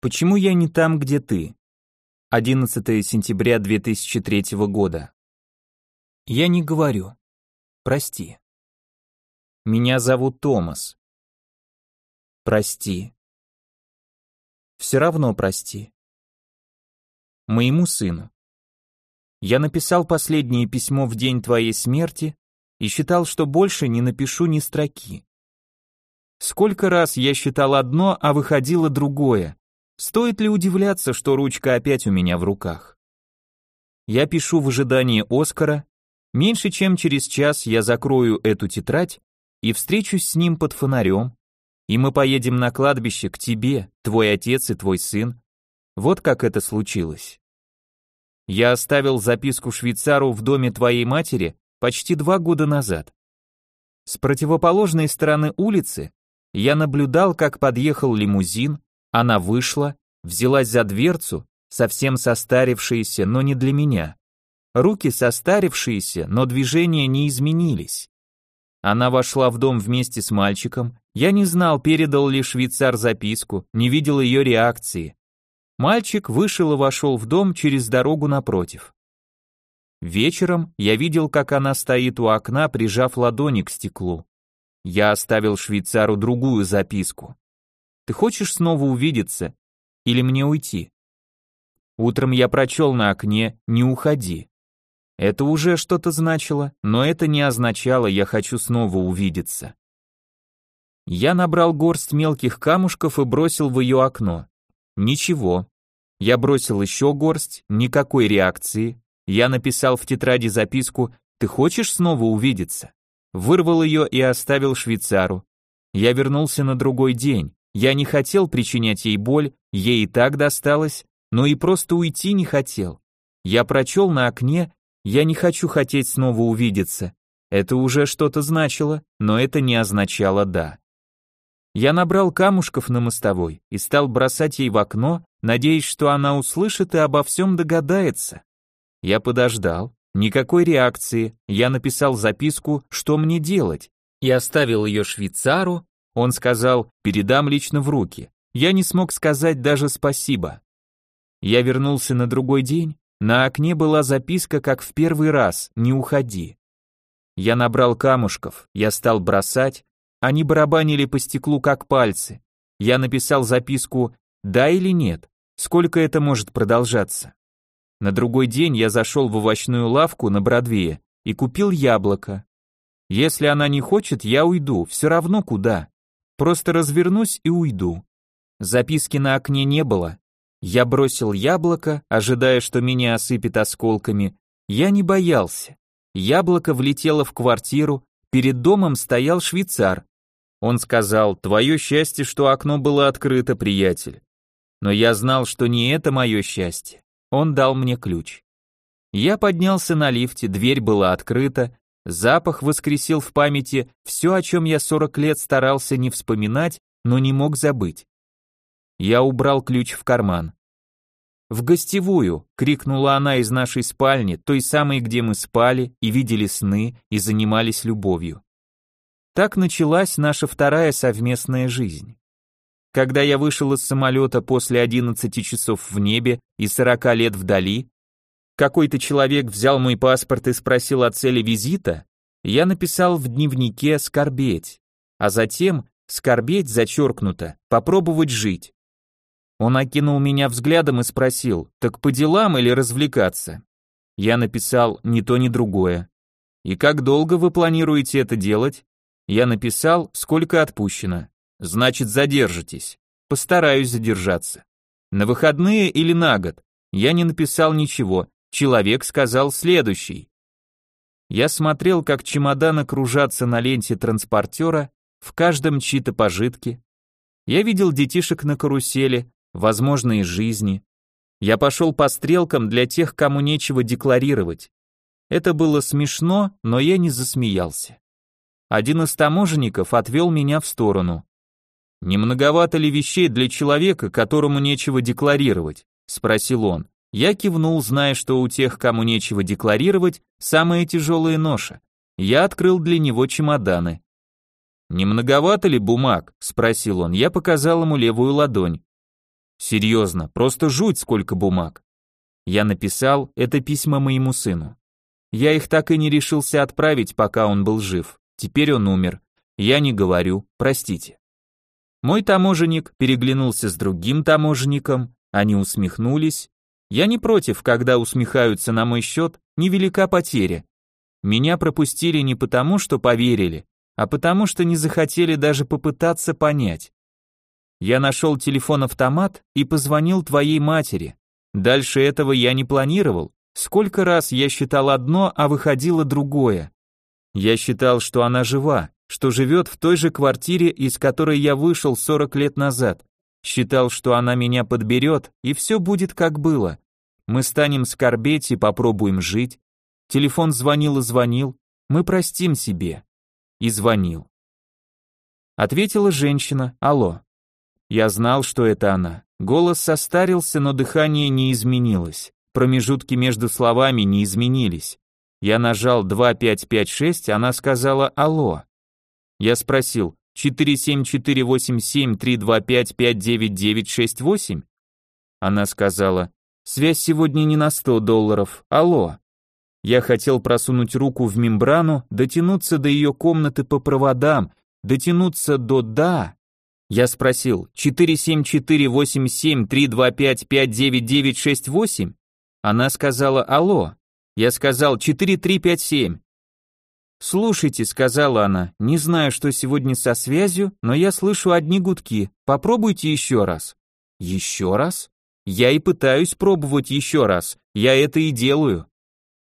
Почему я не там, где ты? 11 сентября 2003 года. Я не говорю. Прости. Меня зовут Томас. Прости. Все равно прости. Моему сыну. Я написал последнее письмо в день твоей смерти и считал, что больше не напишу ни строки. Сколько раз я считал одно, а выходило другое. Стоит ли удивляться, что ручка опять у меня в руках? Я пишу в ожидании Оскара. Меньше чем через час я закрою эту тетрадь и встречусь с ним под фонарем, и мы поедем на кладбище к тебе, твой отец и твой сын. Вот как это случилось. Я оставил записку швейцару в доме твоей матери почти два года назад. С противоположной стороны улицы я наблюдал, как подъехал лимузин, она вышла, взялась за дверцу, совсем состарившаяся, но не для меня. Руки состарившиеся, но движения не изменились. Она вошла в дом вместе с мальчиком, я не знал, передал ли швейцар записку, не видел ее реакции. Мальчик вышел и вошел в дом через дорогу напротив. Вечером я видел, как она стоит у окна, прижав ладони к стеклу. Я оставил швейцару другую записку. Ты хочешь снова увидеться? Или мне уйти? Утром я прочел на окне «Не уходи». Это уже что-то значило, но это не означало «я хочу снова увидеться». Я набрал горсть мелких камушков и бросил в ее окно. Ничего. Я бросил еще горсть, никакой реакции. Я написал в тетради записку «Ты хочешь снова увидеться?» Вырвал ее и оставил швейцару. Я вернулся на другой день. Я не хотел причинять ей боль, ей и так досталось, но и просто уйти не хотел. Я прочел на окне, я не хочу хотеть снова увидеться. Это уже что-то значило, но это не означало «да». Я набрал камушков на мостовой и стал бросать ей в окно, надеясь, что она услышит и обо всем догадается. Я подождал, никакой реакции, я написал записку, что мне делать, и оставил ее швейцару, он сказал, передам лично в руки. Я не смог сказать даже спасибо. Я вернулся на другой день, на окне была записка, как в первый раз, не уходи. Я набрал камушков, я стал бросать, они барабанили по стеклу, как пальцы. Я написал записку «да» или «нет», сколько это может продолжаться. На другой день я зашел в овощную лавку на Бродвее и купил яблоко. Если она не хочет, я уйду, все равно куда. Просто развернусь и уйду. Записки на окне не было. Я бросил яблоко, ожидая, что меня осыпет осколками. Я не боялся. Яблоко влетело в квартиру, перед домом стоял швейцар. Он сказал, твое счастье, что окно было открыто, приятель. Но я знал, что не это мое счастье. Он дал мне ключ. Я поднялся на лифте, дверь была открыта, Запах воскресил в памяти все, о чем я 40 лет старался не вспоминать, но не мог забыть. Я убрал ключ в карман. «В гостевую!» — крикнула она из нашей спальни, той самой, где мы спали и видели сны и занимались любовью. Так началась наша вторая совместная жизнь. Когда я вышел из самолета после 11 часов в небе и 40 лет вдали, какой-то человек взял мой паспорт и спросил о цели визита, я написал в дневнике «скорбеть», а затем «скорбеть» зачеркнуто, «попробовать жить». Он окинул меня взглядом и спросил, так по делам или развлекаться? Я написал ни то, ни другое. И как долго вы планируете это делать? Я написал, сколько отпущено. Значит, задержитесь. Постараюсь задержаться. На выходные или на год? Я не написал ничего, Человек сказал следующий. Я смотрел, как чемоданы кружатся на ленте транспортера, в каждом чьи-то пожитки. Я видел детишек на карусели, возможные жизни. Я пошел по стрелкам для тех, кому нечего декларировать. Это было смешно, но я не засмеялся. Один из таможенников отвел меня в сторону. «Не многовато ли вещей для человека, которому нечего декларировать?» — спросил он. Я кивнул, зная, что у тех, кому нечего декларировать, самая тяжелая ноша. Я открыл для него чемоданы. «Не многовато ли бумаг?» — спросил он. Я показал ему левую ладонь. Серьезно, просто жуть сколько бумаг. Я написал это письма моему сыну. Я их так и не решился отправить, пока он был жив. Теперь он умер. Я не говорю, простите. Мой таможенник переглянулся с другим таможенником, они усмехнулись. Я не против, когда усмехаются на мой счет, невелика потеря. Меня пропустили не потому, что поверили, а потому что не захотели даже попытаться понять. Я нашел телефон-автомат и позвонил твоей матери. Дальше этого я не планировал. Сколько раз я считал одно, а выходило другое. Я считал, что она жива, что живет в той же квартире, из которой я вышел 40 лет назад. Считал, что она меня подберет, и все будет как было. Мы станем скорбеть и попробуем жить. Телефон звонил и звонил. Мы простим себе. И звонил. Ответила женщина. Алло. Я знал, что это она. Голос состарился, но дыхание не изменилось. Промежутки между словами не изменились. Я нажал 2556, она сказала «Алло». Я спросил 47487-325-59968? Она сказала «Связь сегодня не на 100 долларов, алло». Я хотел просунуть руку в мембрану, дотянуться до ее комнаты по проводам, дотянуться до «да», я спросил, 47487-325-59968? Она сказала «Алло». Я сказал 4357. «Слушайте», — сказала она, — «не знаю, что сегодня со связью, но я слышу одни гудки. Попробуйте еще раз». «Еще раз?» «Я и пытаюсь пробовать еще раз. Я это и делаю».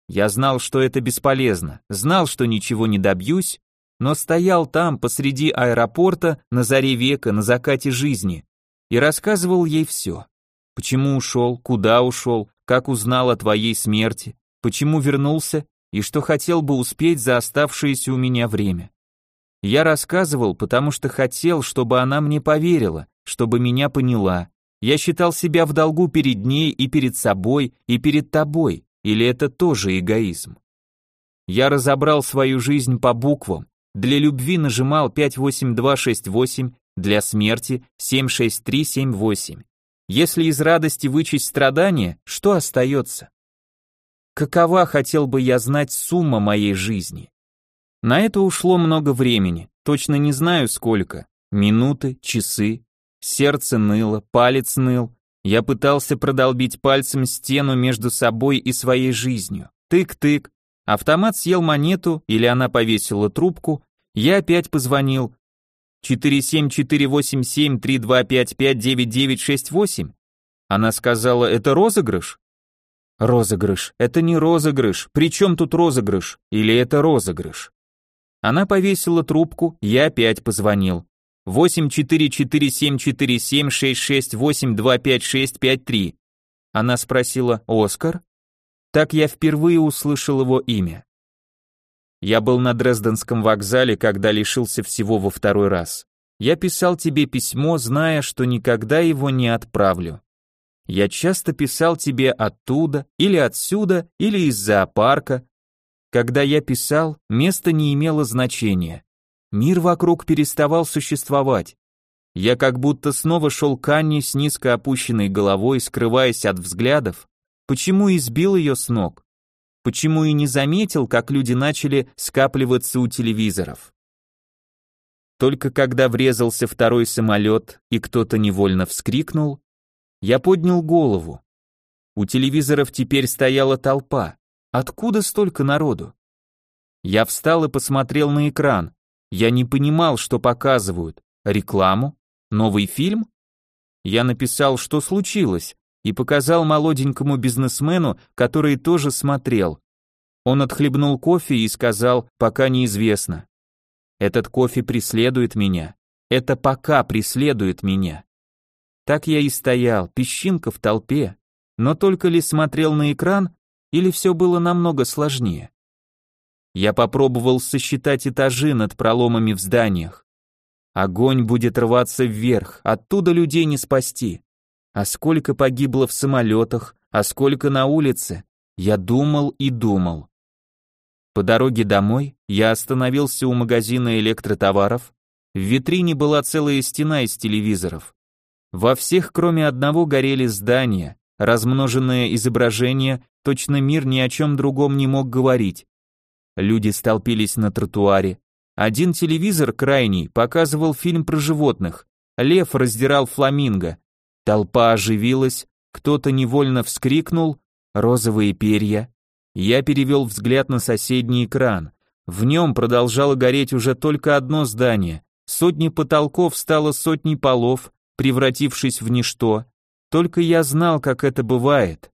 Я знал, что это бесполезно, знал, что ничего не добьюсь, но стоял там посреди аэропорта на заре века, на закате жизни, и рассказывал ей все. Почему ушел, куда ушел, как узнал о твоей смерти, почему вернулся и что хотел бы успеть за оставшееся у меня время. Я рассказывал, потому что хотел, чтобы она мне поверила, чтобы меня поняла. Я считал себя в долгу перед ней и перед собой, и перед тобой, или это тоже эгоизм. Я разобрал свою жизнь по буквам, для любви нажимал 58268, для смерти 76378. Если из радости вычесть страдания, что остается? Какова, хотел бы я знать, сумма моей жизни? На это ушло много времени, точно не знаю сколько. Минуты, часы. Сердце ныло, палец ныл. Я пытался продолбить пальцем стену между собой и своей жизнью. Тык-тык, Автомат съел монету, или она повесила трубку, я опять позвонил. 47487-325-5968. Она сказала, это розыгрыш? Розыгрыш, это не розыгрыш, при чем тут розыгрыш? Или это розыгрыш? Она повесила трубку, я опять позвонил. 84474766825653. Она спросила, Оскар? Так я впервые услышал его имя. Я был на Дрезденском вокзале, когда лишился всего во второй раз. Я писал тебе письмо, зная, что никогда его не отправлю. Я часто писал тебе оттуда, или отсюда, или из зоопарка. Когда я писал, место не имело значения. Мир вокруг переставал существовать. Я как будто снова шел к Анне с низко опущенной головой, скрываясь от взглядов, Почему избил ее с ног? Почему и не заметил, как люди начали скапливаться у телевизоров? Только когда врезался второй самолет и кто-то невольно вскрикнул, я поднял голову. У телевизоров теперь стояла толпа. Откуда столько народу? Я встал и посмотрел на экран. Я не понимал, что показывают. Рекламу? Новый фильм? Я написал, что случилось, и показал молоденькому бизнесмену, который тоже смотрел. Он отхлебнул кофе и сказал, пока неизвестно. Этот кофе преследует меня. Это пока преследует меня. Так я и стоял, песчинка в толпе, но только ли смотрел на экран, или все было намного сложнее? Я попробовал сосчитать этажи над проломами в зданиях. Огонь будет рваться вверх, оттуда людей не спасти. А сколько погибло в самолетах, а сколько на улице? Я думал и думал. По дороге домой я остановился у магазина электротоваров. В витрине была целая стена из телевизоров. Во всех, кроме одного, горели здания, размноженное изображение, точно мир ни о чем другом не мог говорить. Люди столпились на тротуаре. Один телевизор крайний показывал фильм про животных. Лев раздирал фламинго. Толпа оживилась, кто-то невольно вскрикнул «Розовые перья». Я перевел взгляд на соседний экран. В нем продолжало гореть уже только одно здание. Сотни потолков стало сотней полов, превратившись в ничто. Только я знал, как это бывает.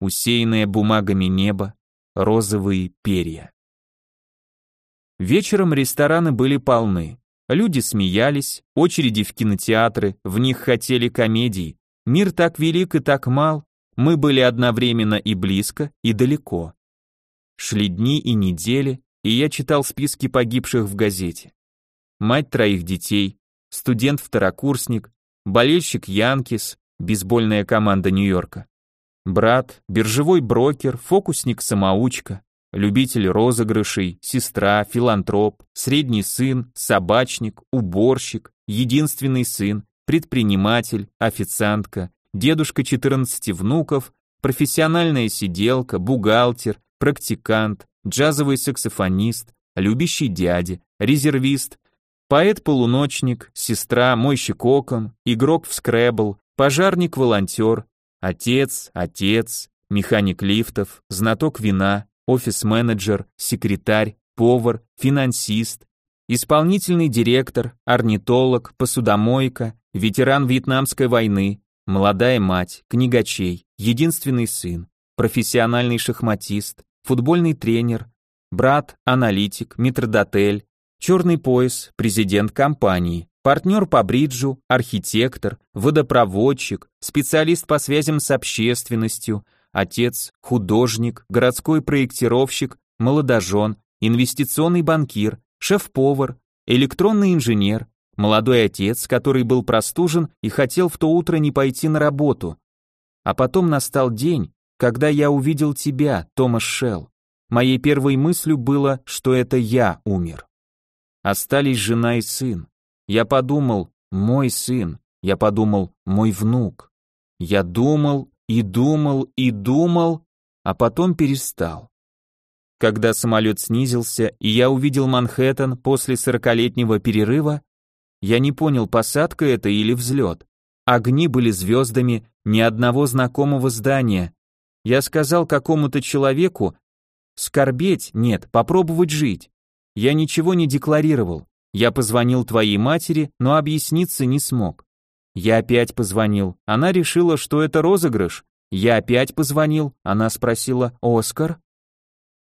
Усеянное бумагами небо, розовые перья. Вечером рестораны были полны. Люди смеялись, очереди в кинотеатры, в них хотели комедий. Мир так велик и так мал, мы были одновременно и близко, и далеко. Шли дни и недели, и я читал списки погибших в газете. Мать троих детей, студент-второкурсник, болельщик Янкис, бейсбольная команда Нью-Йорка, брат, биржевой брокер, фокусник-самоучка, любитель розыгрышей, сестра, филантроп, средний сын, собачник, уборщик, единственный сын, предприниматель, официантка, дедушка 14 внуков, профессиональная сиделка, бухгалтер, практикант, джазовый саксофонист, любящий дядя, резервист, поэт-полуночник, сестра, мойщик окон, игрок в скребл, пожарник-волонтер, отец, отец, механик лифтов, знаток вина, офис-менеджер, секретарь, повар, финансист, исполнительный директор, орнитолог, посудомойка, ветеран Вьетнамской войны, молодая мать, книгачей, единственный сын, профессиональный шахматист, футбольный тренер, брат, аналитик, метрдотель, черный пояс, президент компании, партнер по бриджу, архитектор, водопроводчик, специалист по связям с общественностью, отец, художник, городской проектировщик, молодожен, инвестиционный банкир, шеф-повар, электронный инженер, молодой отец, который был простужен и хотел в то утро не пойти на работу. А потом настал день, когда я увидел тебя, Томас Шелл. Моей первой мыслью было, что это я умер. Остались жена и сын. Я подумал, мой сын. Я подумал, мой внук. Я думал и думал и думал, а потом перестал. Когда самолет снизился, и я увидел Манхэттен после сорокалетнего перерыва, я не понял, посадка это или взлет. Огни были звездами, ни одного знакомого здания. Я сказал какому-то человеку, скорбеть, нет, попробовать жить. Я ничего не декларировал. Я позвонил твоей матери, но объясниться не смог. Я опять позвонил. Она решила, что это розыгрыш. Я опять позвонил. Она спросила: "Оскар?"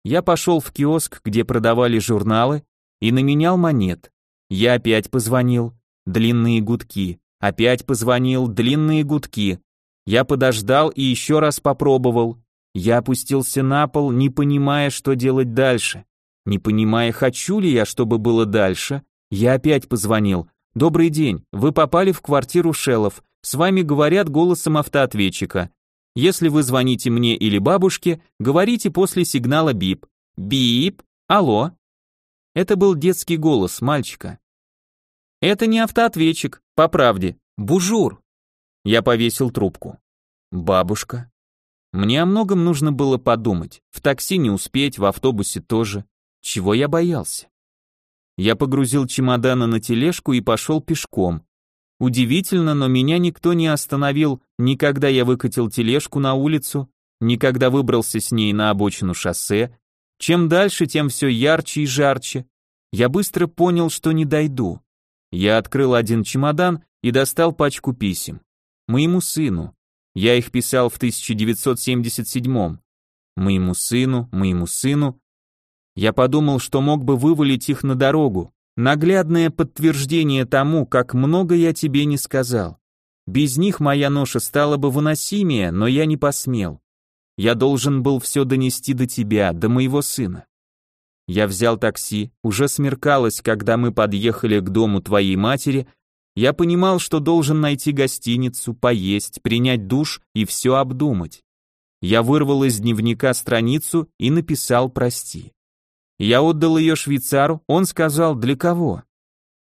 Я пошел в киоск, где продавали журналы, и наменял монет. Я опять позвонил. Длинные гудки. Опять позвонил. Длинные гудки. Я подождал и еще раз попробовал. Я опустился на пол, не понимая, что делать дальше. Не понимая, хочу ли я, чтобы было дальше, я опять позвонил. «Добрый день, вы попали в квартиру Шелов. С вами говорят голосом автоответчика. Если вы звоните мне или бабушке, говорите после сигнала бип. Бип. Алло. Это был детский голос мальчика. Это не автоответчик, по правде. Бужур. Я повесил трубку. Бабушка. Мне о многом нужно было подумать. В такси не успеть, в автобусе тоже. Чего я боялся? Я погрузил чемоданы на тележку и пошел пешком. Удивительно, но меня никто не остановил, ни когда я выкатил тележку на улицу, ни когда выбрался с ней на обочину шоссе. Чем дальше, тем все ярче и жарче. Я быстро понял, что не дойду. Я открыл один чемодан и достал пачку писем. Моему сыну. Я их писал в 1977 Моему сыну, моему сыну. Я подумал, что мог бы вывалить их на дорогу. Наглядное подтверждение тому, как много я тебе не сказал. Без них моя ноша стала бы выносимее, но я не посмел. Я должен был все донести до тебя, до моего сына. Я взял такси, уже смеркалось, когда мы подъехали к дому твоей матери. Я понимал, что должен найти гостиницу, поесть, принять душ и все обдумать. Я вырвал из дневника страницу и написал «прости». Я отдал ее швейцару, он сказал «для кого?».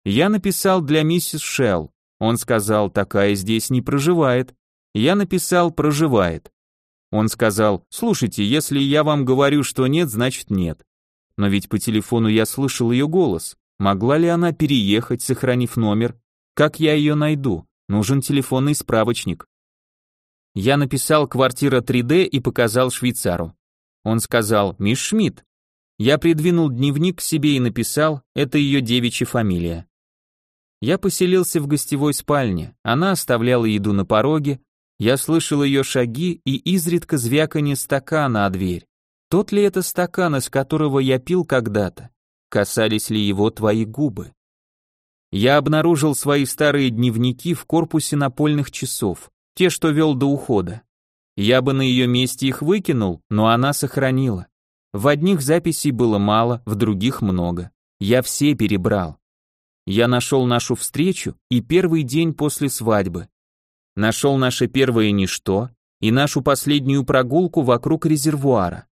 Я написал «для миссис Шелл». Он сказал, такая здесь не проживает. Я написал, проживает. Он сказал, слушайте, если я вам говорю, что нет, значит нет. Но ведь по телефону я слышал ее голос. Могла ли она переехать, сохранив номер? Как я ее найду? Нужен телефонный справочник. Я написал «Квартира 3D» и показал швейцару. Он сказал «Мисс Шмидт». Я придвинул дневник к себе и написал «Это ее девичья фамилия». Я поселился в гостевой спальне, она оставляла еду на пороге, я слышал ее шаги и изредка звяканье стакана о дверь. Тот ли это стакан, из которого я пил когда-то? Касались ли его твои губы? Я обнаружил свои старые дневники в корпусе напольных часов, те, что вел до ухода. Я бы на ее месте их выкинул, но она сохранила. В одних записей было мало, в других много. Я все перебрал. Я нашел нашу встречу и первый день после свадьбы. Нашел наше первое ничто и нашу последнюю прогулку вокруг резервуара.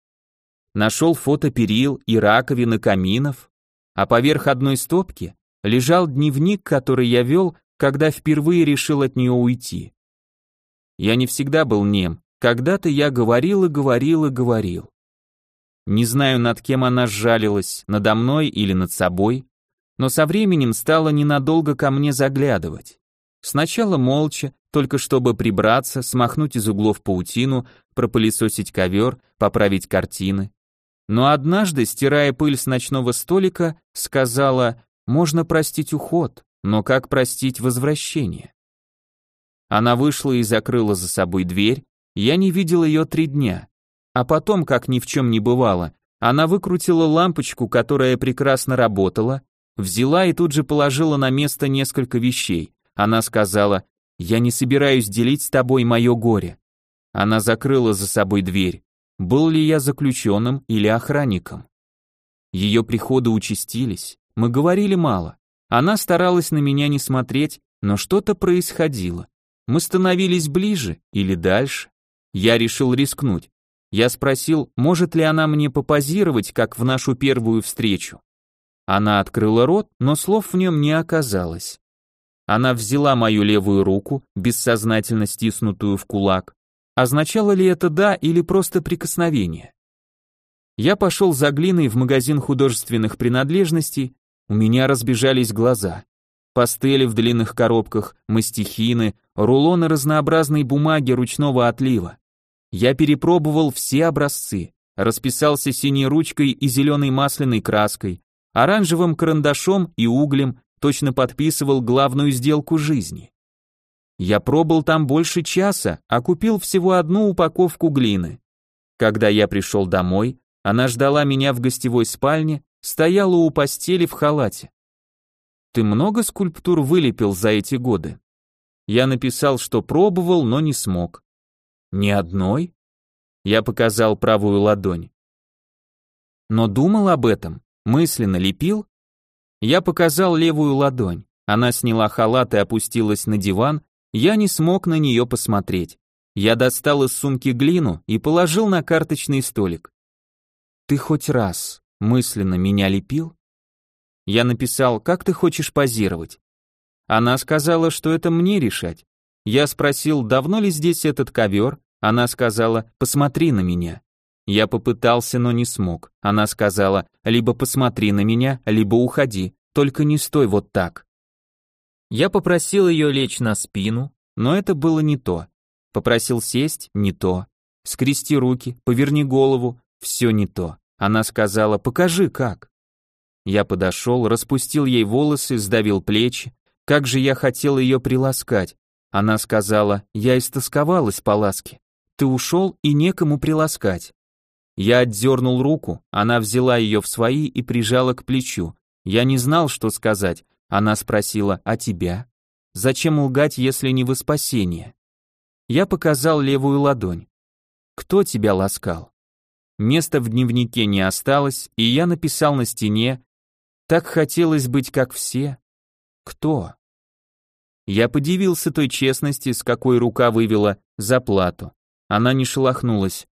Нашел фото перил и раковин и каминов, а поверх одной стопки лежал дневник, который я вел, когда впервые решил от нее уйти. Я не всегда был нем, когда-то я говорил и говорил и говорил. Не знаю, над кем она сжалилась, надо мной или над собой, но со временем стала ненадолго ко мне заглядывать. Сначала молча, только чтобы прибраться, смахнуть из углов паутину, пропылесосить ковер, поправить картины. Но однажды, стирая пыль с ночного столика, сказала, можно простить уход, но как простить возвращение? Она вышла и закрыла за собой дверь, я не видел ее три дня. А потом, как ни в чем не бывало, она выкрутила лампочку, которая прекрасно работала, взяла и тут же положила на место несколько вещей. Она сказала, «Я не собираюсь делить с тобой мое горе». Она закрыла за собой дверь. Был ли я заключенным или охранником? Ее приходы участились. Мы говорили мало. Она старалась на меня не смотреть, но что-то происходило. Мы становились ближе или дальше. Я решил рискнуть. Я спросил, может ли она мне попозировать, как в нашу первую встречу. Она открыла рот, но слов в нем не оказалось. Она взяла мою левую руку, бессознательно стиснутую в кулак. Означало ли это «да» или просто прикосновение? Я пошел за глиной в магазин художественных принадлежностей, у меня разбежались глаза. Пастели в длинных коробках, мастихины, рулоны разнообразной бумаги ручного отлива. Я перепробовал все образцы, расписался синей ручкой и зеленой масляной краской, оранжевым карандашом и углем, точно подписывал главную сделку жизни. Я пробыл там больше часа, а купил всего одну упаковку глины. Когда я пришел домой, она ждала меня в гостевой спальне, стояла у постели в халате. Ты много скульптур вылепил за эти годы? Я написал, что пробовал, но не смог. Ни одной? Я показал правую ладонь. Но думал об этом, мысленно лепил? Я показал левую ладонь. Она сняла халат и опустилась на диван, я не смог на нее посмотреть. Я достал из сумки глину и положил на карточный столик. Ты хоть раз мысленно меня лепил? Я написал, как ты хочешь позировать? Она сказала, что это мне решать. Я спросил, давно ли здесь этот ковер? Она сказала, посмотри на меня. Я попытался, но не смог. Она сказала, либо посмотри на меня, либо уходи, только не стой вот так. Я попросил ее лечь на спину, но это было не то. Попросил сесть, не то. Скрести руки, поверни голову, все не то. Она сказала, покажи как. Я подошел, распустил ей волосы, сдавил плечи. Как же я хотел ее приласкать. Она сказала, я истосковалась по ласке. Ты ушел и некому приласкать. Я отдернул руку, она взяла ее в свои и прижала к плечу. Я не знал, что сказать. Она спросила, а тебя? Зачем лгать, если не во спасение? Я показал левую ладонь. Кто тебя ласкал? Места в дневнике не осталось, и я написал на стене «Так хотелось быть как все». Кто? Я подивился той честности, с какой рука вывела заплату. Она не шелохнулась.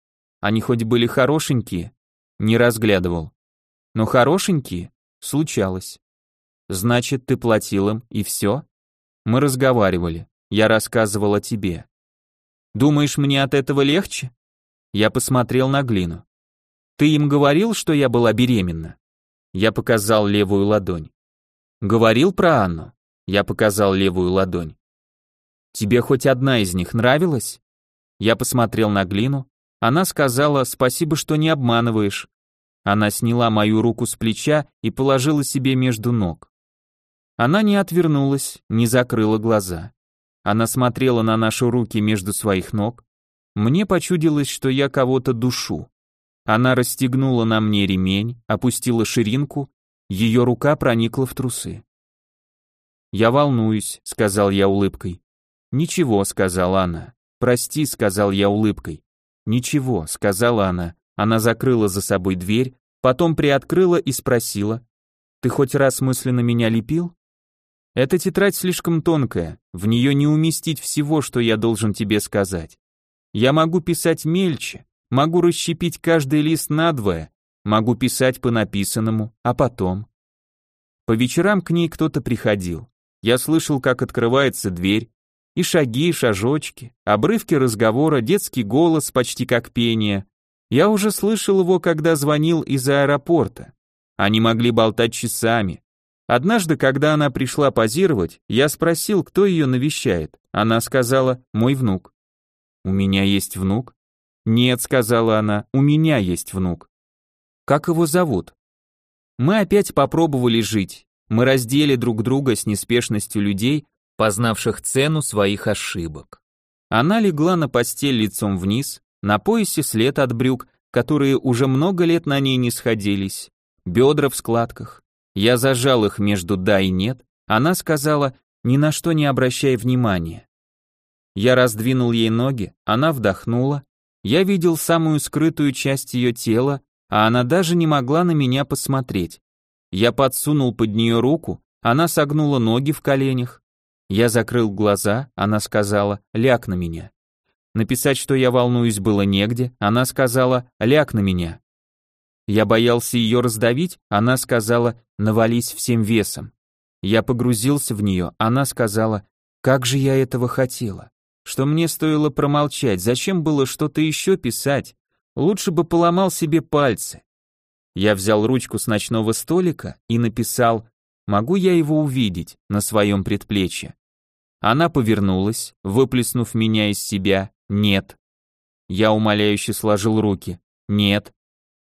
Они хоть были хорошенькие? Не разглядывал. Но хорошенькие? Случалось. Значит, ты платил им, и все? Мы разговаривали. Я рассказывал о тебе. Думаешь, мне от этого легче? Я посмотрел на глину. Ты им говорил, что я была беременна? Я показал левую ладонь. Говорил про Анну? Я показал левую ладонь. Тебе хоть одна из них нравилась? Я посмотрел на глину. Она сказала, спасибо, что не обманываешь. Она сняла мою руку с плеча и положила себе между ног. Она не отвернулась, не закрыла глаза. Она смотрела на наши руки между своих ног. Мне почудилось, что я кого-то душу. Она расстегнула на мне ремень, опустила ширинку, ее рука проникла в трусы. «Я волнуюсь», — сказал я улыбкой. «Ничего», — сказала она. «Прости», — сказал я улыбкой. «Ничего», — сказала она. Она закрыла за собой дверь, потом приоткрыла и спросила. «Ты хоть раз мысленно меня лепил?» Эта тетрадь слишком тонкая, в нее не уместить всего, что я должен тебе сказать. Я могу писать мельче, могу расщепить каждый лист надвое, могу писать по написанному, а потом. По вечерам к ней кто-то приходил. Я слышал, как открывается дверь, и шаги, и шажочки, обрывки разговора, детский голос, почти как пение. Я уже слышал его, когда звонил из аэропорта. Они могли болтать часами, Однажды, когда она пришла позировать, я спросил, кто ее навещает. Она сказала, мой внук. У меня есть внук? Нет, сказала она, у меня есть внук. Как его зовут? Мы опять попробовали жить. Мы раздели друг друга с неспешностью людей, познавших цену своих ошибок. Она легла на постель лицом вниз, на поясе след от брюк, которые уже много лет на ней не сходились, бедра в складках. Я зажал их между «да» и «нет», она сказала «ни на что не обращай внимания». Я раздвинул ей ноги, она вдохнула, я видел самую скрытую часть ее тела, а она даже не могла на меня посмотреть. Я подсунул под нее руку, она согнула ноги в коленях. Я закрыл глаза, она сказала «ляг на меня». Написать, что я волнуюсь, было негде, она сказала «ляг на меня». Я боялся ее раздавить, она сказала «навались всем весом». Я погрузился в нее, она сказала «как же я этого хотела». Что мне стоило промолчать, зачем было что-то еще писать, лучше бы поломал себе пальцы. Я взял ручку с ночного столика и написал «могу я его увидеть» на своем предплечье. Она повернулась, выплеснув меня из себя «нет». Я умоляюще сложил руки «нет».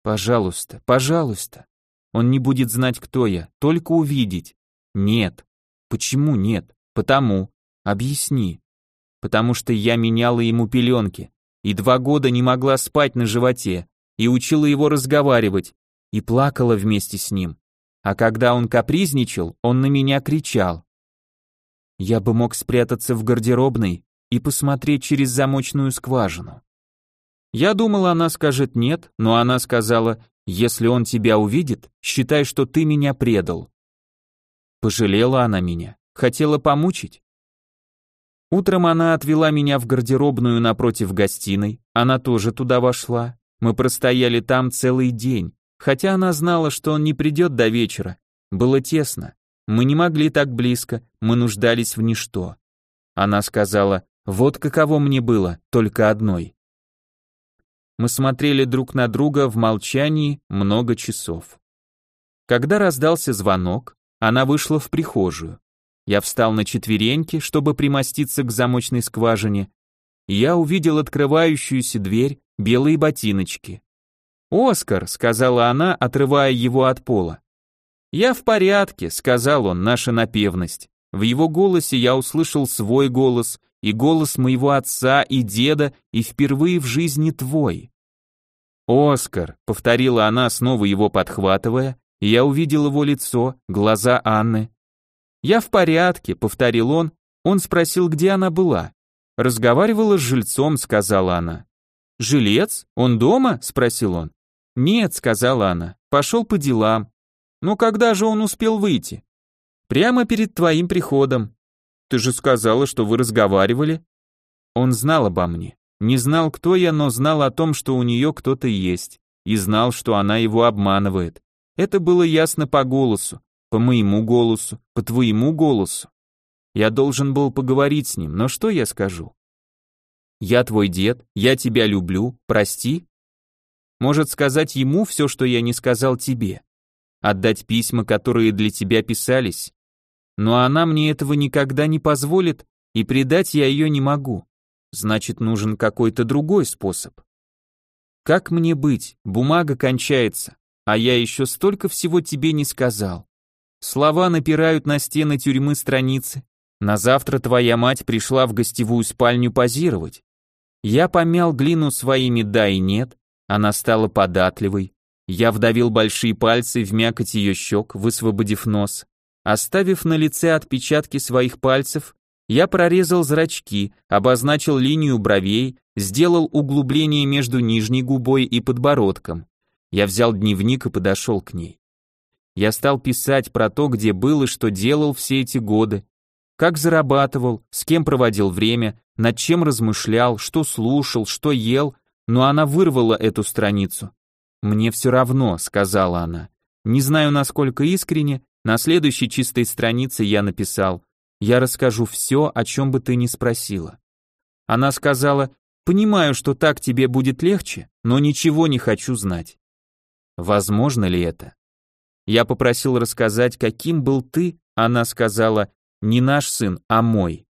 Пожалуйста, пожалуйста. Он не будет знать, кто я, только увидеть. Нет. Почему нет? Потому. Объясни. Потому что я меняла ему пеленки, и два года не могла спать на животе, и учила его разговаривать, и плакала вместе с ним. А когда он капризничал, он на меня кричал. Я бы мог спрятаться в гардеробной и посмотреть через замочную скважину. Я думал, она скажет нет, но она сказала, если он тебя увидит, считай, что ты меня предал. Пожалела она меня, хотела помучить. Утром она отвела меня в гардеробную напротив гостиной, она тоже туда вошла. Мы простояли там целый день, хотя она знала, что он не придет до вечера. Было тесно. Мы не могли так близко, мы нуждались в ничто. Она сказала, вот каково мне было, только одной. Мы смотрели друг на друга в молчании много часов. Когда раздался звонок, она вышла в прихожую. Я встал на четвереньки, чтобы примоститься к замочной скважине. Я увидел открывающуюся дверь, белые ботиночки. «Оскар», — сказала она, отрывая его от пола. «Я в порядке», — сказал он, наша напевность. В его голосе я услышал свой голос, и голос моего отца и деда, и впервые в жизни твой. «Оскар», — повторила она, снова его подхватывая, и я увидел его лицо, глаза Анны. «Я в порядке», — повторил он, он спросил, где она была. «Разговаривала с жильцом», — сказала она. «Жилец? Он дома?» — спросил он. «Нет», — сказала она, — «пошел по делам». «Ну когда же он успел выйти?» «Прямо перед твоим приходом». Ты же сказала, что вы разговаривали. Он знал обо мне. Не знал, кто я, но знал о том, что у нее кто-то есть. И знал, что она его обманывает. Это было ясно по голосу, по моему голосу, по твоему голосу. Я должен был поговорить с ним, но что я скажу? Я твой дед, я тебя люблю, прости? Может сказать ему все, что я не сказал тебе? Отдать письма, которые для тебя писались? Но она мне этого никогда не позволит, и предать я ее не могу. Значит, нужен какой-то другой способ. Как мне быть? Бумага кончается, а я еще столько всего тебе не сказал. Слова напирают на стены тюрьмы страницы. На завтра твоя мать пришла в гостевую спальню позировать. Я помял глину своими «да» и «нет», она стала податливой. Я вдавил большие пальцы в мякоть ее щек, высвободив нос. Оставив на лице отпечатки своих пальцев, я прорезал зрачки, обозначил линию бровей, сделал углубление между нижней губой и подбородком. Я взял дневник и подошел к ней. Я стал писать про то, где был и что делал все эти годы, как зарабатывал, с кем проводил время, над чем размышлял, что слушал, что ел, но она вырвала эту страницу. «Мне все равно», — сказала она. Не знаю, насколько искренне, на следующей чистой странице я написал «Я расскажу все, о чем бы ты ни спросила». Она сказала «Понимаю, что так тебе будет легче, но ничего не хочу знать». Возможно ли это? Я попросил рассказать, каким был ты, она сказала, не наш сын, а мой.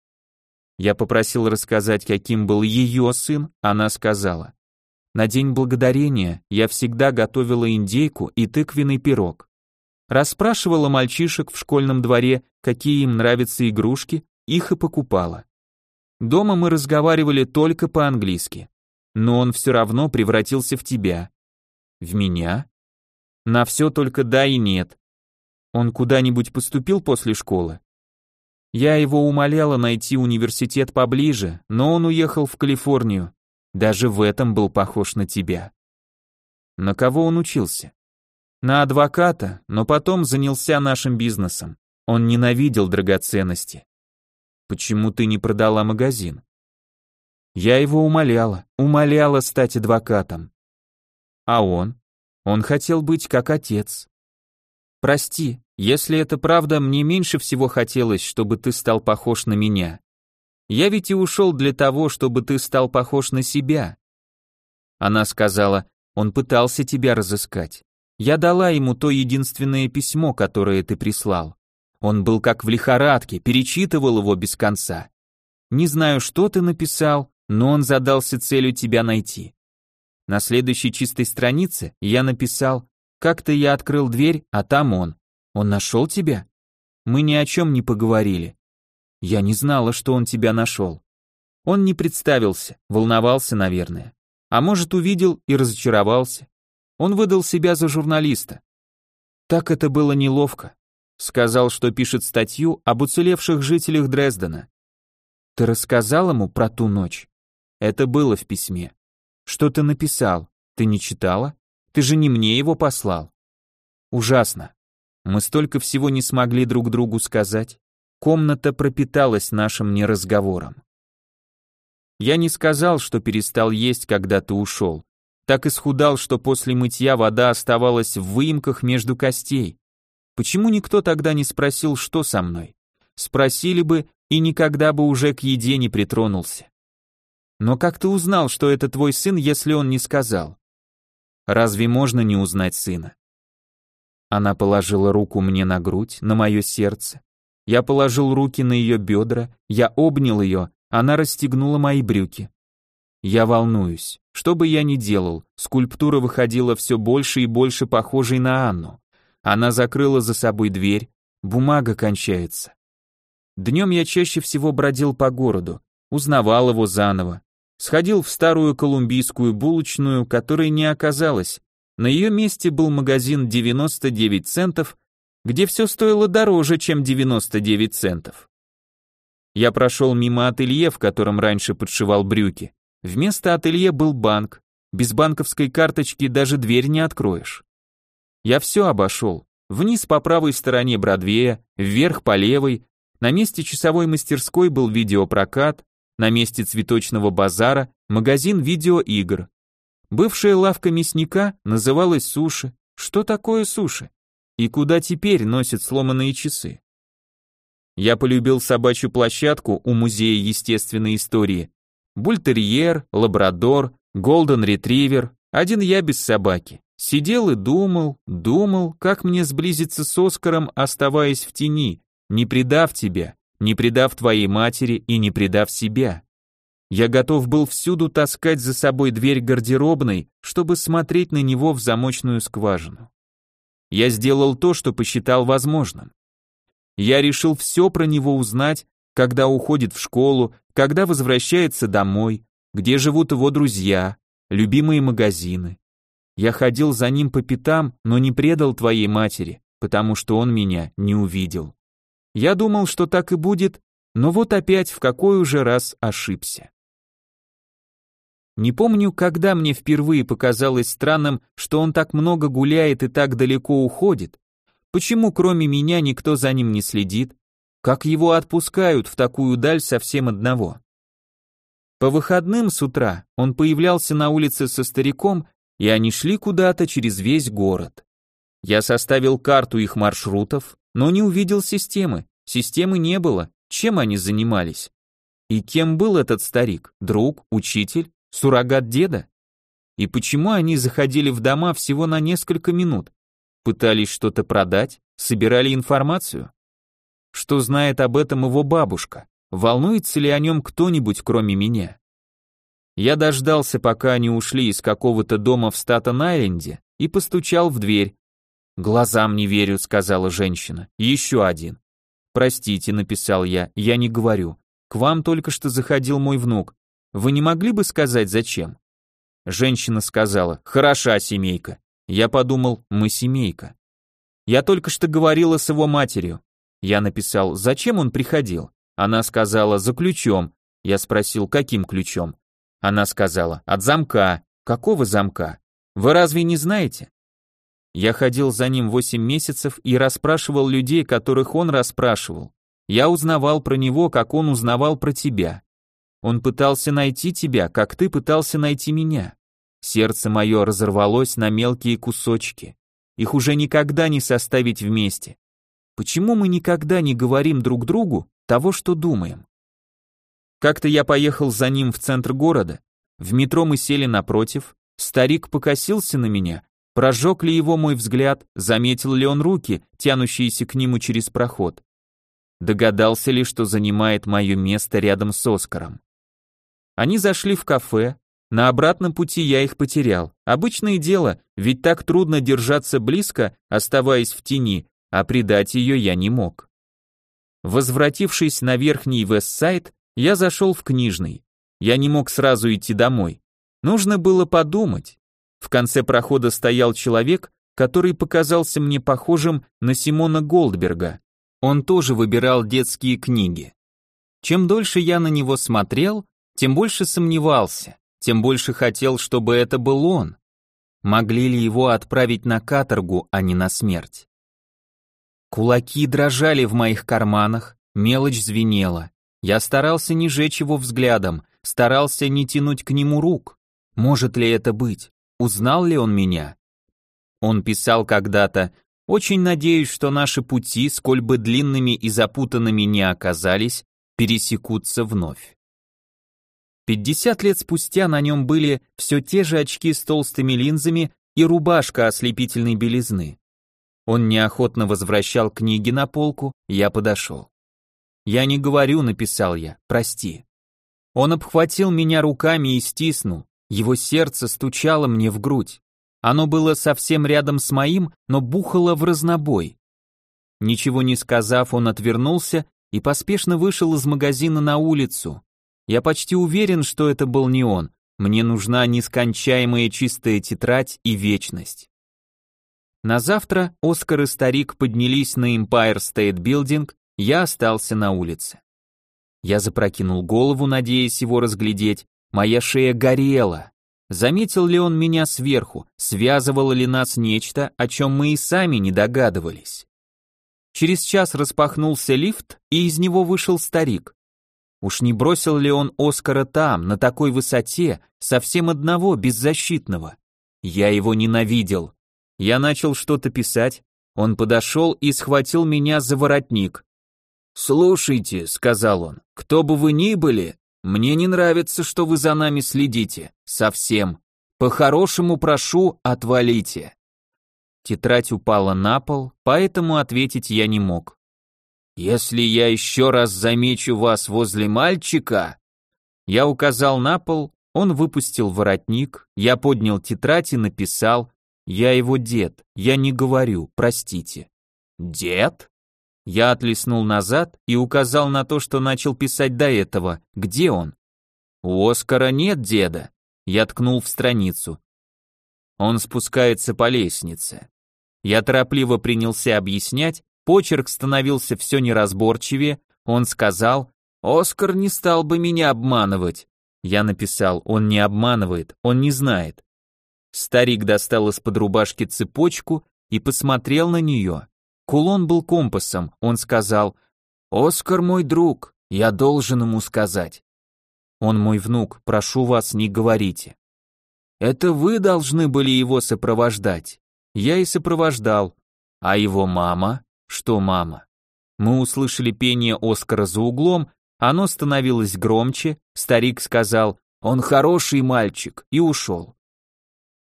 Я попросил рассказать, каким был ее сын, она сказала. На день благодарения я всегда готовила индейку и тыквенный пирог. Расспрашивала мальчишек в школьном дворе, какие им нравятся игрушки, их и покупала. Дома мы разговаривали только по-английски. Но он все равно превратился в тебя. В меня? На все только да и нет. Он куда-нибудь поступил после школы? Я его умоляла найти университет поближе, но он уехал в Калифорнию. Даже в этом был похож на тебя. На кого он учился? На адвоката, но потом занялся нашим бизнесом. Он ненавидел драгоценности. Почему ты не продала магазин? Я его умоляла, умоляла стать адвокатом. А он? Он хотел быть как отец. Прости, если это правда, мне меньше всего хотелось, чтобы ты стал похож на меня. Я ведь и ушел для того, чтобы ты стал похож на себя. Она сказала, он пытался тебя разыскать. Я дала ему то единственное письмо, которое ты прислал. Он был как в лихорадке, перечитывал его без конца. Не знаю, что ты написал, но он задался целью тебя найти. На следующей чистой странице я написал, как-то я открыл дверь, а там он. Он нашел тебя? Мы ни о чем не поговорили. Я не знала, что он тебя нашел. Он не представился, волновался, наверное. А может, увидел и разочаровался. Он выдал себя за журналиста. Так это было неловко. Сказал, что пишет статью об уцелевших жителях Дрездена. Ты рассказал ему про ту ночь? Это было в письме. Что ты написал? Ты не читала? Ты же не мне его послал. Ужасно. Мы столько всего не смогли друг другу сказать. Комната пропиталась нашим неразговором. Я не сказал, что перестал есть, когда ты ушел. Так исхудал, что после мытья вода оставалась в выемках между костей. Почему никто тогда не спросил, что со мной? Спросили бы, и никогда бы уже к еде не притронулся. Но как ты узнал, что это твой сын, если он не сказал? Разве можно не узнать сына? Она положила руку мне на грудь, на мое сердце. Я положил руки на ее бедра, я обнял ее, она расстегнула мои брюки. Я волнуюсь. Что бы я ни делал, скульптура выходила все больше и больше похожей на Анну. Она закрыла за собой дверь, бумага кончается. Днем я чаще всего бродил по городу, узнавал его заново, Сходил в старую колумбийскую булочную, которой не оказалось. На ее месте был магазин 99 центов, где все стоило дороже, чем 99 центов. Я прошел мимо ателье, в котором раньше подшивал брюки. Вместо ателье был банк. Без банковской карточки даже дверь не откроешь. Я все обошел. Вниз по правой стороне Бродвея, вверх по левой. На месте часовой мастерской был видеопрокат, на месте цветочного базара магазин видеоигр. Бывшая лавка мясника называлась Суши. Что такое суши? И куда теперь носят сломанные часы? Я полюбил собачью площадку у Музея естественной истории. Бультерьер, лабрадор, голден-ретривер, один я без собаки. Сидел и думал, думал, как мне сблизиться с Оскаром, оставаясь в тени, не предав тебя, не предав твоей матери и не предав себя. Я готов был всюду таскать за собой дверь гардеробной, чтобы смотреть на него в замочную скважину. Я сделал то, что посчитал возможным. Я решил все про него узнать, когда уходит в школу, когда возвращается домой, где живут его друзья, любимые магазины. Я ходил за ним по пятам, но не предал твоей матери, потому что он меня не увидел. Я думал, что так и будет, но вот опять в какой уже раз ошибся. Не помню, когда мне впервые показалось странным, что он так много гуляет и так далеко уходит. Почему кроме меня никто за ним не следит? Как его отпускают в такую даль совсем одного? По выходным с утра он появлялся на улице со стариком, и они шли куда-то через весь город. Я составил карту их маршрутов, но не увидел системы. Системы не было. Чем они занимались? И кем был этот старик? Друг, учитель, суррогат деда? И почему они заходили в дома всего на несколько минут? Пытались что-то продать? Собирали информацию? Что знает об этом его бабушка? Волнуется ли о нем кто-нибудь, кроме меня? Я дождался, пока они ушли из какого-то дома в Статен-Айленде и постучал в дверь. «Глазам не верю», — сказала женщина. «Еще один». «Простите», — написал я, — «я не говорю. К вам только что заходил мой внук. Вы не могли бы сказать, зачем?» Женщина сказала, «Хороша семейка». Я подумал, мы семейка. Я только что говорила с его матерью. Я написал, зачем он приходил? Она сказала, за ключом. Я спросил, каким ключом? Она сказала, от замка. Какого замка? Вы разве не знаете? Я ходил за ним 8 месяцев и расспрашивал людей, которых он расспрашивал. Я узнавал про него, как он узнавал про тебя. Он пытался найти тебя, как ты пытался найти меня. Сердце мое разорвалось на мелкие кусочки. Их уже никогда не составить вместе. Почему мы никогда не говорим друг другу того, что думаем? Как-то я поехал за ним в центр города, в метро мы сели напротив, старик покосился на меня, прожег ли его мой взгляд, заметил ли он руки, тянущиеся к нему через проход. Догадался ли, что занимает мое место рядом с Оскаром. Они зашли в кафе, на обратном пути я их потерял. Обычное дело, ведь так трудно держаться близко, оставаясь в тени, а предать ее я не мог. Возвратившись на верхний Вестсайд, я зашел в книжный. Я не мог сразу идти домой. Нужно было подумать. В конце прохода стоял человек, который показался мне похожим на Симона Голдберга. Он тоже выбирал детские книги. Чем дольше я на него смотрел, тем больше сомневался, тем больше хотел, чтобы это был он. Могли ли его отправить на каторгу, а не на смерть? Кулаки дрожали в моих карманах, мелочь звенела. Я старался не жечь его взглядом, старался не тянуть к нему рук. Может ли это быть? Узнал ли он меня? Он писал когда-то, очень надеюсь, что наши пути, сколь бы длинными и запутанными не оказались, пересекутся вновь. Пятьдесят лет спустя на нем были все те же очки с толстыми линзами и рубашка ослепительной белизны. Он неохотно возвращал книги на полку, я подошел. «Я не говорю», — написал я, — «прости». Он обхватил меня руками и стиснул, его сердце стучало мне в грудь. Оно было совсем рядом с моим, но бухало в разнобой. Ничего не сказав, он отвернулся и поспешно вышел из магазина на улицу. Я почти уверен, что это был не он. Мне нужна нескончаемая чистая тетрадь и вечность. На завтра Оскар и старик поднялись на Empire State Building, я остался на улице. Я запрокинул голову, надеясь его разглядеть, моя шея горела. Заметил ли он меня сверху, связывало ли нас нечто, о чем мы и сами не догадывались. Через час распахнулся лифт, и из него вышел старик. Уж не бросил ли он Оскара там, на такой высоте, совсем одного, беззащитного? Я его ненавидел, я начал что-то писать, он подошел и схватил меня за воротник. «Слушайте», — сказал он, — «кто бы вы ни были, мне не нравится, что вы за нами следите. Совсем. По-хорошему прошу, отвалите». Тетрадь упала на пол, поэтому ответить я не мог. «Если я еще раз замечу вас возле мальчика...» Я указал на пол, он выпустил воротник, я поднял тетрадь и написал «Я его дед, я не говорю, простите». «Дед?» Я отлеснул назад и указал на то, что начал писать до этого. Где он? У Оскара нет деда. Я ткнул в страницу. Он спускается по лестнице. Я торопливо принялся объяснять, почерк становился все неразборчивее, он сказал, «Оскар не стал бы меня обманывать». Я написал, он не обманывает, он не знает. Старик достал из-под рубашки цепочку и посмотрел на нее. Кулон был компасом, он сказал, «Оскар мой друг, я должен ему сказать». «Он мой внук, прошу вас, не говорите». «Это вы должны были его сопровождать». Я и сопровождал. А его мама? Что мама? Мы услышали пение Оскара за углом, оно становилось громче, старик сказал «Он хороший мальчик» и ушел.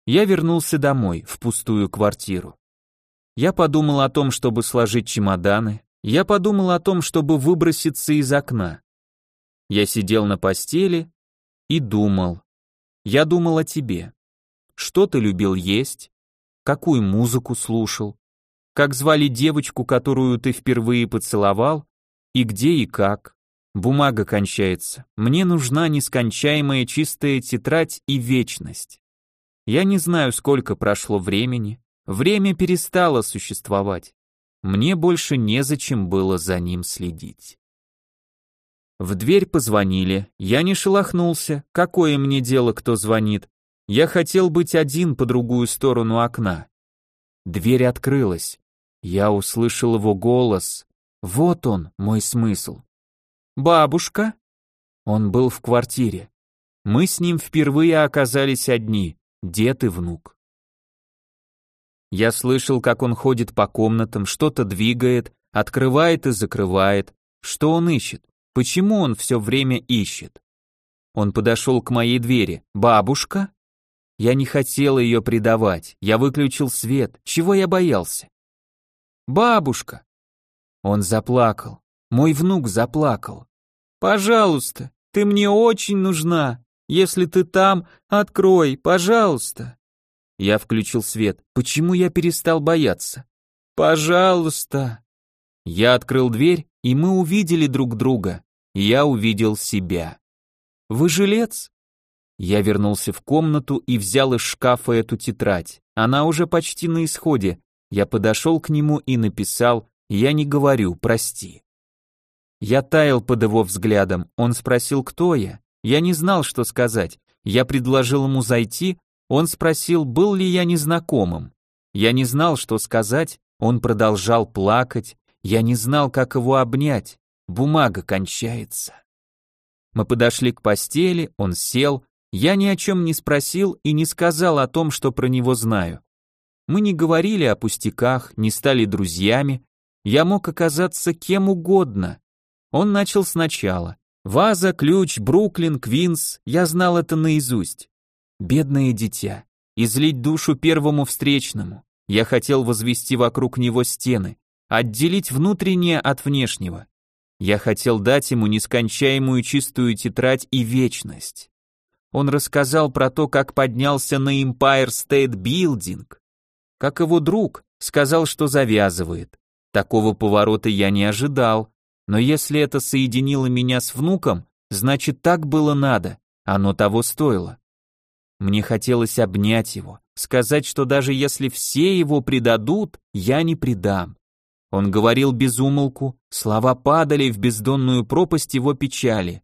Я вернулся домой, в пустую квартиру. Я подумал о том, чтобы сложить чемоданы, я подумал о том, чтобы выброситься из окна. Я сидел на постели и думал. Я думал о тебе. Что ты любил есть? Какую музыку слушал? Как звали девочку, которую ты впервые поцеловал? И где и как? Бумага кончается. Мне нужна нескончаемая чистая тетрадь и вечность. Я не знаю, сколько прошло времени, Время перестало существовать. Мне больше незачем было за ним следить. В дверь позвонили, я не шелохнулся, какое мне дело, кто звонит. Я хотел быть один по другую сторону окна. Дверь открылась. Я услышал его голос. Вот он, мой смысл. «Бабушка?» Он был в квартире. Мы с ним впервые оказались одни, дед и внук. Я слышал, как он ходит по комнатам, что-то двигает, открывает и закрывает. Что он ищет? Почему он все время ищет? Он подошел к моей двери. «Бабушка?» Я не хотел ее предавать. Я выключил свет. Чего я боялся? «Бабушка!» Он заплакал. Мой внук заплакал. «Пожалуйста, ты мне очень нужна. Если ты там, открой, пожалуйста». Я включил свет. Почему я перестал бояться? Пожалуйста. Я открыл дверь, и мы увидели друг друга. Я увидел себя. Вы жилец? Я вернулся в комнату и взял из шкафа эту тетрадь. Она уже почти на исходе. Я подошел к нему и написал «Я не говорю, прости». Я таял под его взглядом. Он спросил, кто я. Я не знал, что сказать. Я предложил ему зайти, он спросил, был ли я незнакомым. Я не знал, что сказать, он продолжал плакать, я не знал, как его обнять, бумага кончается. Мы подошли к постели, он сел, я ни о чем не спросил и не сказал о том, что про него знаю. Мы не говорили о пустяках, не стали друзьями, я мог оказаться кем угодно. Он начал сначала. Ваза, ключ, Бруклин, Квинс, я знал это наизусть. Бедное дитя. Излить душу первому встречному. Я хотел возвести вокруг него стены, отделить внутреннее от внешнего. Я хотел дать ему нескончаемую чистую тетрадь и вечность. Он рассказал про то, как поднялся на Empire State Building. Как его друг сказал, что завязывает. Такого поворота я не ожидал, но если это соединило меня с внуком, значит так было надо, оно того стоило. Мне хотелось обнять его, сказать, что даже если все его предадут, я не предам. Он говорил без умолку, слова падали в бездонную пропасть его печали.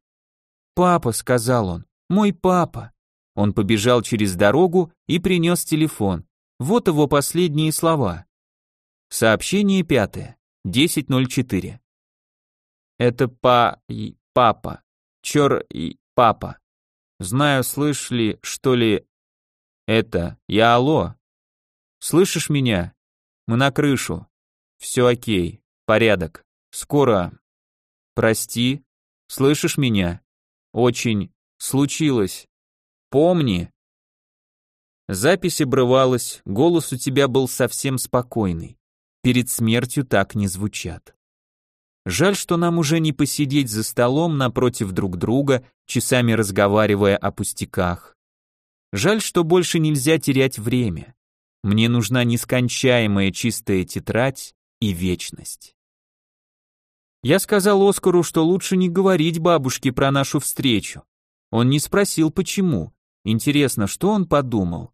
«Папа», — сказал он, — «мой папа». Он побежал через дорогу и принес телефон. Вот его последние слова. Сообщение пятое, 10.04. Это па... и папа. Чёр и папа. Знаю, слышали, что ли... Это, я алло. Слышишь меня? Мы на крышу. Все окей, порядок. Скоро... Прости. Слышишь меня? Очень. Случилось. Помни. Запись обрывалась, голос у тебя был совсем спокойный. Перед смертью так не звучат. Жаль, что нам уже не посидеть за столом напротив друг друга, часами разговаривая о пустяках. Жаль, что больше нельзя терять время. Мне нужна нескончаемая чистая тетрадь и вечность. Я сказал Оскару, что лучше не говорить бабушке про нашу встречу. Он не спросил, почему. Интересно, что он подумал?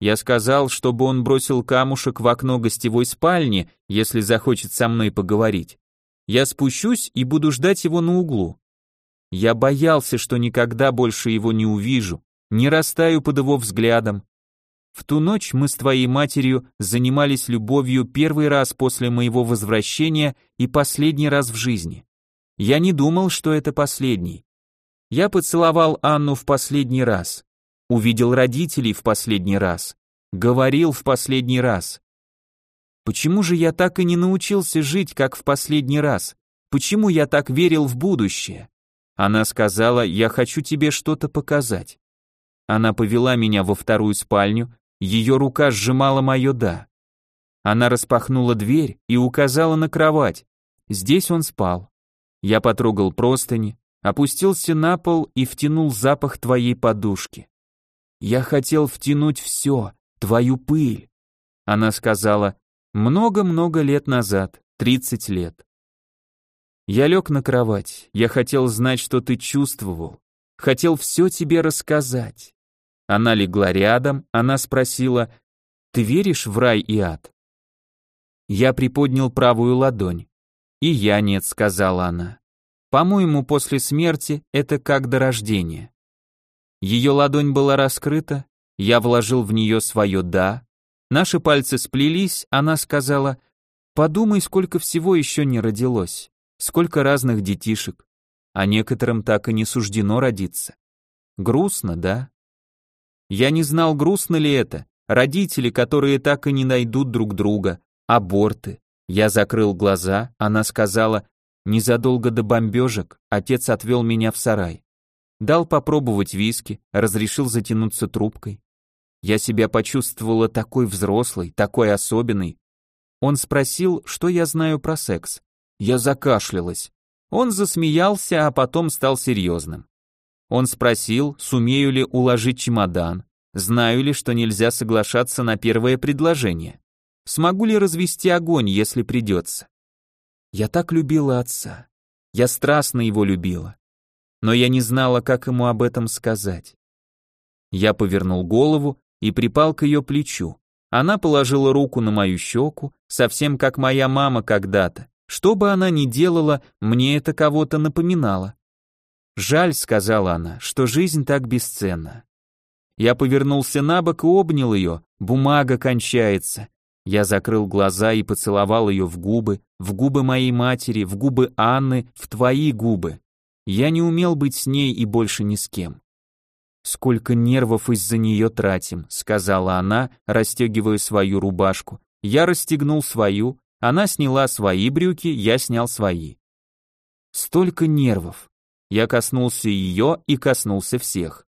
Я сказал, чтобы он бросил камушек в окно гостевой спальни, если захочет со мной поговорить. Я спущусь и буду ждать его на углу. Я боялся, что никогда больше его не увижу, не растаю под его взглядом. В ту ночь мы с твоей матерью занимались любовью первый раз после моего возвращения и последний раз в жизни. Я не думал, что это последний. Я поцеловал Анну в последний раз, увидел родителей в последний раз, говорил в последний раз. Почему же я так и не научился жить, как в последний раз? Почему я так верил в будущее? Она сказала, я хочу тебе что-то показать. Она повела меня во вторую спальню, ее рука сжимала мое «да». Она распахнула дверь и указала на кровать. Здесь он спал. Я потрогал простыни, опустился на пол и втянул запах твоей подушки. Я хотел втянуть все, твою пыль. Она сказала, много-много лет назад, 30 лет. Я лег на кровать, я хотел знать, что ты чувствовал, хотел все тебе рассказать. Она легла рядом, она спросила, ты веришь в рай и ад? Я приподнял правую ладонь. И я нет, сказала она. По-моему, после смерти это как до рождения. Ее ладонь была раскрыта, я вложил в нее свое «да», Наши пальцы сплелись, она сказала, подумай, сколько всего еще не родилось, сколько разных детишек, а некоторым так и не суждено родиться. Грустно, да? Я не знал, грустно ли это, родители, которые так и не найдут друг друга, аборты. Я закрыл глаза, она сказала, незадолго до бомбежек отец отвел меня в сарай. Дал попробовать виски, разрешил затянуться трубкой. Я себя почувствовала такой взрослой, такой особенной. Он спросил, что я знаю про секс. Я закашлялась. Он засмеялся, а потом стал серьезным. Он спросил, сумею ли уложить чемодан, знаю ли, что нельзя соглашаться на первое предложение, смогу ли развести огонь, если придется. Я так любила отца. Я страстно его любила. Но я не знала, как ему об этом сказать. Я повернул голову и припал к ее плечу. Она положила руку на мою щеку, совсем как моя мама когда-то. Что бы она ни делала, мне это кого-то напоминало. «Жаль», — сказала она, — «что жизнь так бесценна». Я повернулся на бок и обнял ее, бумага кончается. Я закрыл глаза и поцеловал ее в губы, в губы моей матери, в губы Анны, в твои губы. Я не умел быть с ней и больше ни с кем. «Сколько нервов из-за нее тратим», — сказала она, расстегивая свою рубашку. Я расстегнул свою, она сняла свои брюки, я снял свои. Столько нервов. Я коснулся ее и коснулся всех.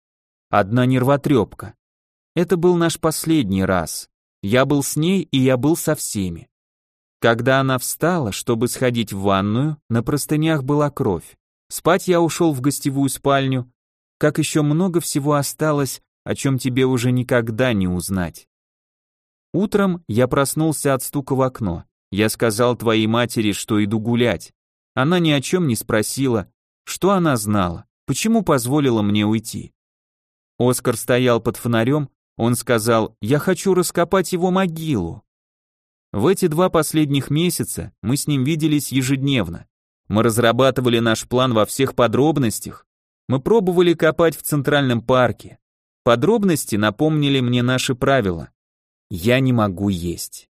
Одна нервотрепка. Это был наш последний раз. Я был с ней, и я был со всеми. Когда она встала, чтобы сходить в ванную, на простынях была кровь. Спать я ушел в гостевую спальню, как еще много всего осталось, о чем тебе уже никогда не узнать. Утром я проснулся от стука в окно. Я сказал твоей матери, что иду гулять. Она ни о чем не спросила, что она знала, почему позволила мне уйти. Оскар стоял под фонарем, он сказал, я хочу раскопать его могилу. В эти два последних месяца мы с ним виделись ежедневно. Мы разрабатывали наш план во всех подробностях, мы пробовали копать в Центральном парке. Подробности напомнили мне наши правила. Я не могу есть.